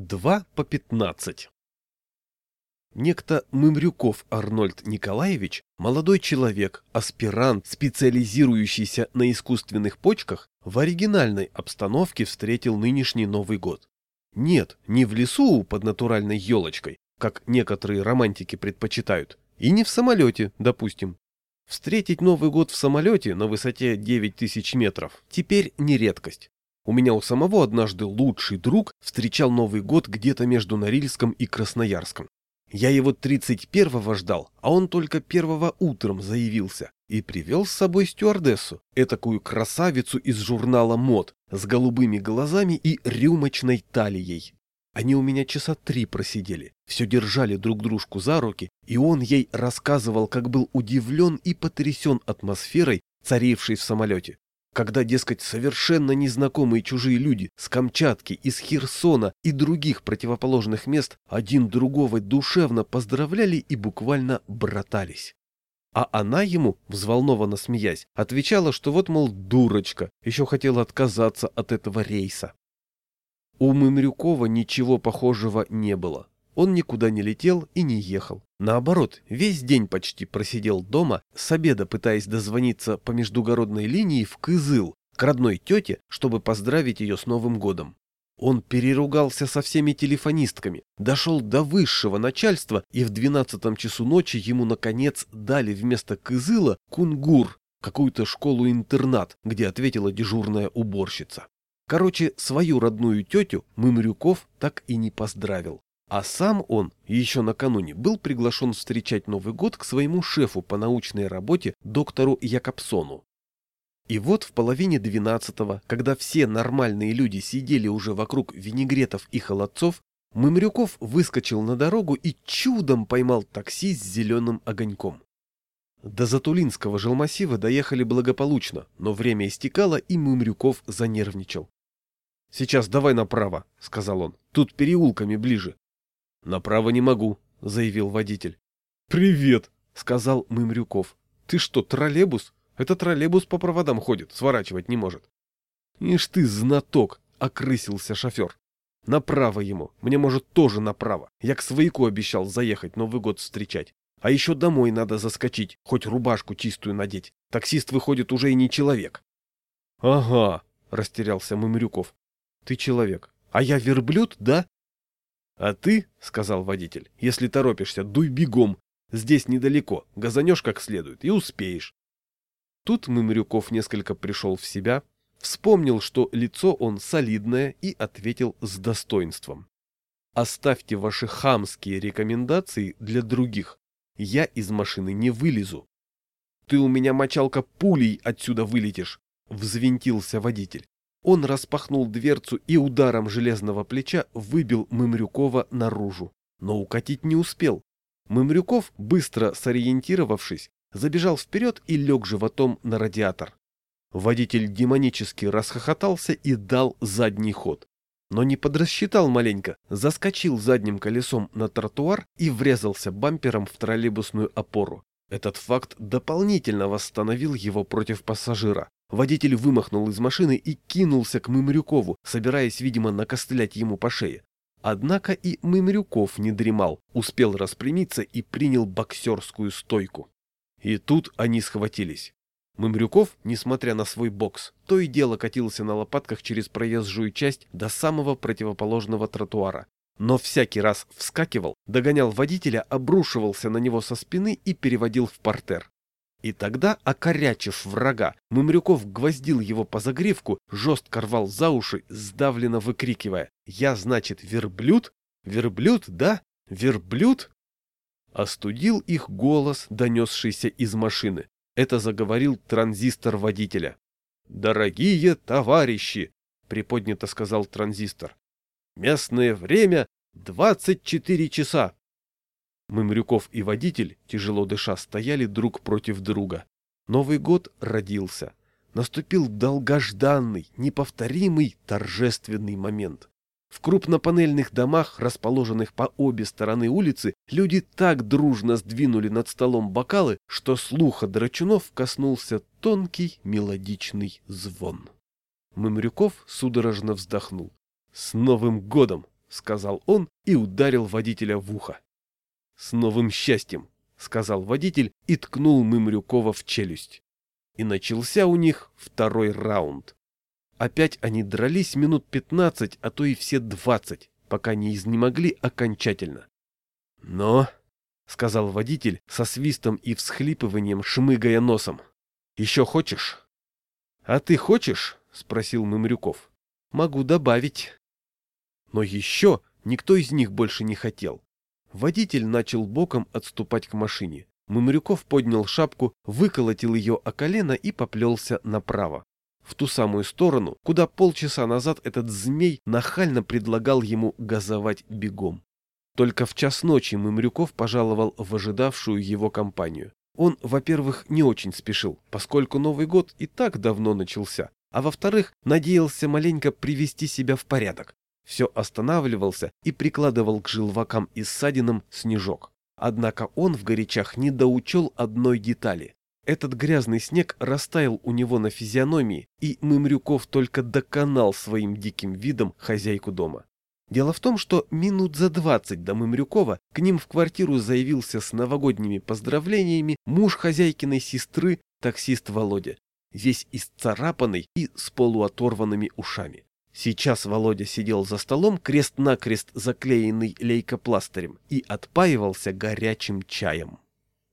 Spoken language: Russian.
2 по 15 Некто Мымрюков Арнольд Николаевич, молодой человек, аспирант, специализирующийся на искусственных почках, в оригинальной обстановке встретил нынешний Новый год. Нет, не в лесу под натуральной елочкой, как некоторые романтики предпочитают, и не в самолете, допустим. Встретить Новый год в самолете на высоте 9000 метров теперь не редкость. У меня у самого однажды лучший друг встречал Новый год где-то между Норильском и Красноярском. Я его 31-го ждал, а он только первого утром заявился и привел с собой стюардессу, этакую красавицу из журнала «Мод» с голубыми глазами и рюмочной талией. Они у меня часа три просидели, все держали друг дружку за руки, и он ей рассказывал, как был удивлен и потрясен атмосферой, царившей в самолете когда, дескать, совершенно незнакомые чужие люди с Камчатки, из Херсона и других противоположных мест один другого душевно поздравляли и буквально братались. А она ему, взволнованно смеясь, отвечала, что вот, мол, дурочка, еще хотела отказаться от этого рейса. У Мымрюкова ничего похожего не было. Он никуда не летел и не ехал. Наоборот, весь день почти просидел дома, с обеда пытаясь дозвониться по междугородной линии в Кызыл, к родной тете, чтобы поздравить ее с Новым годом. Он переругался со всеми телефонистками, дошел до высшего начальства, и в двенадцатом часу ночи ему, наконец, дали вместо Кызыла кунгур, какую-то школу-интернат, где ответила дежурная уборщица. Короче, свою родную тетю Мымрюков так и не поздравил. А сам он еще накануне был приглашен встречать Новый год к своему шефу по научной работе доктору Якобсону. И вот в половине двенадцатого, когда все нормальные люди сидели уже вокруг винегретов и холодцов, Мымрюков выскочил на дорогу и чудом поймал такси с зеленым огоньком. До Затулинского жилмассива доехали благополучно, но время истекало, и Мымрюков занервничал. «Сейчас давай направо», — сказал он, — «тут переулками ближе». «Направо не могу», — заявил водитель. «Привет», — сказал Мымрюков. «Ты что, троллейбус? Это троллейбус по проводам ходит, сворачивать не может». «Ишь ты, знаток!» — окрысился шофер. «Направо ему. Мне, может, тоже направо. Я к свояку обещал заехать Новый год встречать. А еще домой надо заскочить, хоть рубашку чистую надеть. Таксист выходит уже и не человек». «Ага», — растерялся Мымрюков. «Ты человек. А я верблюд, да?» «А ты, — сказал водитель, — если торопишься, дуй бегом. Здесь недалеко, газанешь как следует и успеешь». Тут Мымрюков несколько пришел в себя, вспомнил, что лицо он солидное, и ответил с достоинством. «Оставьте ваши хамские рекомендации для других. Я из машины не вылезу». «Ты у меня, мочалка, пулей отсюда вылетишь!» — взвинтился водитель. Он распахнул дверцу и ударом железного плеча выбил Мымрюкова наружу, но укатить не успел. Мымрюков, быстро сориентировавшись, забежал вперед и лег животом на радиатор. Водитель демонически расхохотался и дал задний ход. Но не подрасчитал маленько, заскочил задним колесом на тротуар и врезался бампером в троллейбусную опору. Этот факт дополнительно восстановил его против пассажира. Водитель вымахнул из машины и кинулся к Мымрюкову, собираясь, видимо, накостлять ему по шее. Однако и Мымрюков не дремал, успел распрямиться и принял боксерскую стойку. И тут они схватились. Мымрюков, несмотря на свой бокс, то и дело катился на лопатках через проезжую часть до самого противоположного тротуара. Но всякий раз вскакивал, догонял водителя, обрушивался на него со спины и переводил в портер. И тогда, окорячив врага, Мымрюков гвоздил его по загривку, жестко рвал за уши, сдавленно выкрикивая «Я, значит, верблюд? Верблюд, да? Верблюд?» Остудил их голос, донесшийся из машины. Это заговорил транзистор водителя. «Дорогие товарищи!» — приподнято сказал транзистор. «Местное время — 24 часа. Мымрюков и водитель, тяжело дыша, стояли друг против друга. Новый год родился. Наступил долгожданный, неповторимый, торжественный момент. В крупнопанельных домах, расположенных по обе стороны улицы, люди так дружно сдвинули над столом бокалы, что слуха драчунов коснулся тонкий мелодичный звон. Мымрюков судорожно вздохнул. «С Новым годом!» — сказал он и ударил водителя в ухо. «С новым счастьем!» — сказал водитель и ткнул Мымрюкова в челюсть. И начался у них второй раунд. Опять они дрались минут пятнадцать, а то и все двадцать, пока не изнемогли окончательно. «Но», — сказал водитель со свистом и всхлипыванием, шмыгая носом, — «еще хочешь?» «А ты хочешь?» — спросил Мымрюков. «Могу добавить». Но еще никто из них больше не хотел. Водитель начал боком отступать к машине. Мымрюков поднял шапку, выколотил ее о колено и поплелся направо. В ту самую сторону, куда полчаса назад этот змей нахально предлагал ему газовать бегом. Только в час ночи Мымрюков пожаловал в ожидавшую его компанию. Он, во-первых, не очень спешил, поскольку Новый год и так давно начался, а во-вторых, надеялся маленько привести себя в порядок. Все останавливался и прикладывал к желвакам и ссадинам снежок. Однако он в горячах не доучел одной детали. Этот грязный снег растаял у него на физиономии, и Мымрюков только доконал своим диким видом хозяйку дома. Дело в том, что минут за двадцать до Мымрюкова к ним в квартиру заявился с новогодними поздравлениями муж хозяйкиной сестры, таксист Володя, весь исцарапанный и с полуоторванными ушами. Сейчас Володя сидел за столом, крест-накрест заклеенный лейкопластырем, и отпаивался горячим чаем.